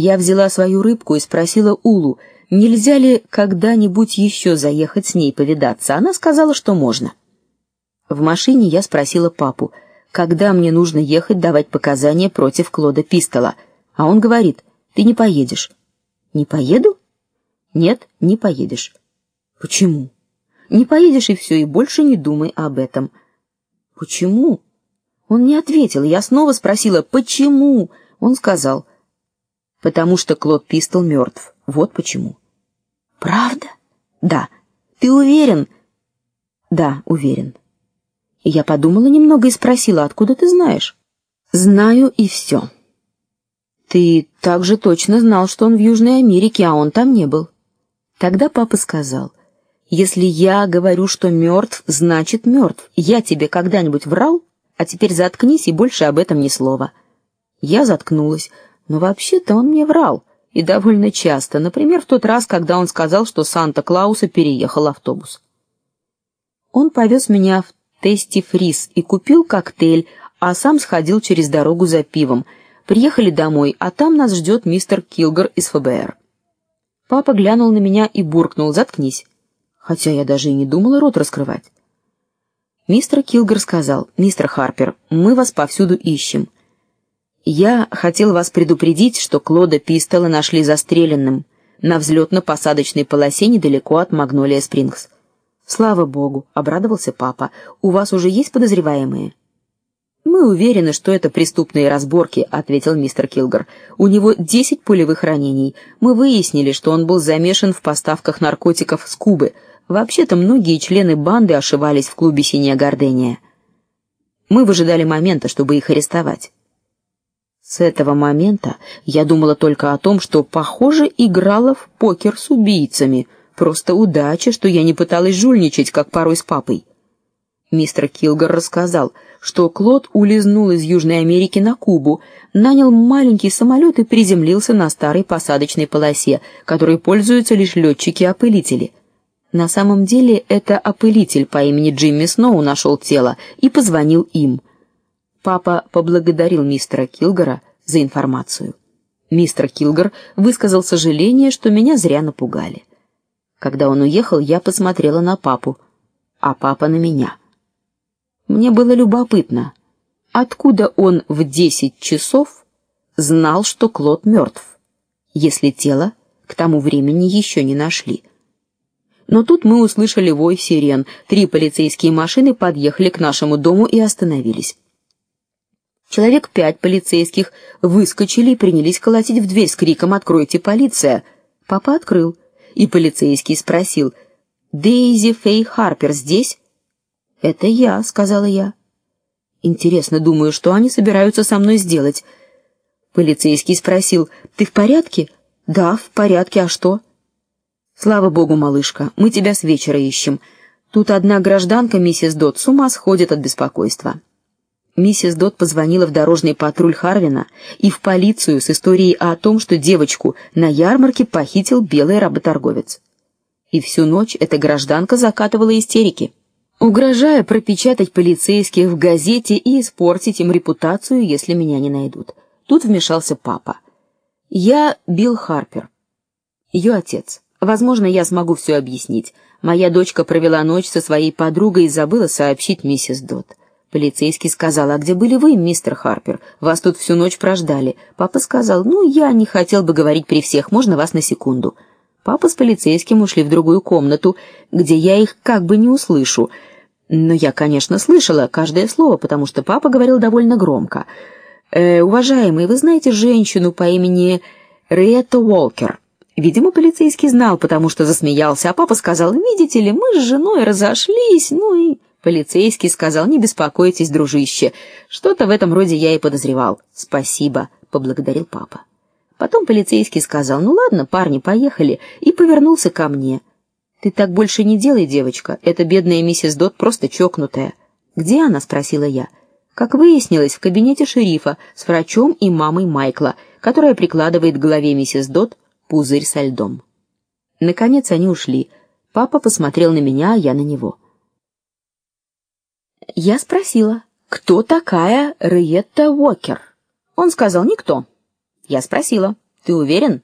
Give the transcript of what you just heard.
Я взяла свою рыбку и спросила Улу, нельзя ли когда-нибудь еще заехать с ней повидаться. Она сказала, что можно. В машине я спросила папу, когда мне нужно ехать давать показания против Клода Пистола, а он говорит: "Ты не поедешь". "Не поеду?" "Нет, не поедешь". "Почему?" "Не поедешь и все, и больше не думай об этом". "Почему?" Он не ответил. Я снова спросила: "Почему?" Он сказал: "Потому что Клод Пистол мертв. Вот почему". Правда? Да. Ты уверен? Да, уверен. Я подумала немного и спросила: "Откуда ты знаешь?" "Знаю и все. Ты также точно знал, что он в Южной Америке, а он там не был. Тогда папа сказал: "Если я говорю, что мертв, значит мертв. Я тебе когда-нибудь врал? А теперь заткнись и больше об этом ни слова". Я заткнулась, но вообще-то он мне врал, и довольно часто, например, в тот раз, когда он сказал, что Санта-Клауса переехал автобус. Он повез меня в Тести Фриз и купил коктейль, а сам сходил через дорогу за пивом. Приехали домой, а там нас ждет мистер Килгар из ФБР. Папа глянул на меня и буркнул: "Заткнись". Хотя я даже и не думала рот раскрывать. Мистер Килгар сказал: "Мистер Харпер, мы вас повсюду ищем. Я хотел вас предупредить, что Клода Пистола нашли застреленным на взлетно-посадочной полосе недалеко от Магнолия Спрингс. Слава богу, обрадовался папа. У вас уже есть подозреваемые? Мы уверены, что это преступные разборки, ответил мистер Килгар. У него десять пулевых ранений. Мы выяснили, что он был замешан в поставках наркотиков с Кубы. Вообще-то многие члены банды ошивались в клубе Синяя Гордения. Мы выжидали момента, чтобы их арестовать. С этого момента я думала только о том, что, похоже, играла в покер с убийцами. Просто удача, что я не пыталась жульничать, как порой с папой. Мистер Килгар рассказал, что Клод улизнул из Южной Америки на Кубу, нанял маленький самолет и приземлился на старой посадочной полосе, которой пользуются лишь летчики-опылители. На самом деле, это опылитель по имени Джимми Сноу нашел тело и позвонил им. Папа поблагодарил мистера Килгара за информацию. Мистер Килгар высказал сожаление, что меня зря напугали. Когда он уехал, я посмотрела на папу, а папа на меня. Мне было любопытно, откуда он в десять часов знал, что Клод мертв, если тело к тому времени еще не нашли. Но тут мы услышали вой сирен. Три полицейские машины подъехали к нашему дому и остановились. Человек пять полицейских выскочили и принялись колотить в дверь с криком: "Откройте, полиция!" Папа открыл и полицейский спросил: "Дейзи Фей Харпер здесь?" "Это я", сказала я. "Интересно, думаю, что они собираются со мной сделать?" Полицейский спросил: "Ты в порядке?" "Да, в порядке. А что?" "Слава богу, малышка, мы тебя с вечера ищем. Тут одна гражданка, миссис Дот, с ума сходит от беспокойства." Миссис Дот позвонила в дорожный патруль Харвина и в полицию с историей о том, что девочку на ярмарке похитил белый работорговец. И всю ночь эта гражданка закатывала истерики, угрожая пропечатать полицейских в газете и испортить им репутацию, если меня не найдут. Тут вмешался папа. Я Билл Харпер, ее отец. Возможно, я смогу все объяснить. Моя дочка провела ночь со своей подругой и забыла сообщить миссис Дот. Полицейский сказал: "А где были вы, мистер Харпер? Вас тут всю ночь прождали". Папа сказал: "Ну, я не хотел бы говорить при всех, можно вас на секунду?" Папа с полицейским ушли в другую комнату, где я их как бы не услышу. Но я, конечно, слышала каждое слово, потому что папа говорил довольно громко. Э, уважаемый, вы знаете женщину по имени Риетта Уолкер? Видимо, полицейский знал, потому что засмеялся, а папа сказал: "Видите ли, мы с женой разошлись, ну и Полицейский сказал: "Не беспокойтесь, дружище. Что-то в этом роде я и подозревал". "Спасибо", поблагодарил папа. Потом полицейский сказал: "Ну ладно, парни, поехали", и повернулся ко мне. "Ты так больше не делай, девочка. Эта бедная миссис Дот просто чокнутая". "Где она?" спросила я. Как выяснилось, в кабинете шерифа с врачом и мамой Майкла, которая прикладывает к голове миссис Дот пузырь со льдом. Наконец они ушли. Папа посмотрел на меня, а я на него. Я спросила, кто такая Риетта Уокер. Он сказал: "Никто". Я спросила: Ты уверен?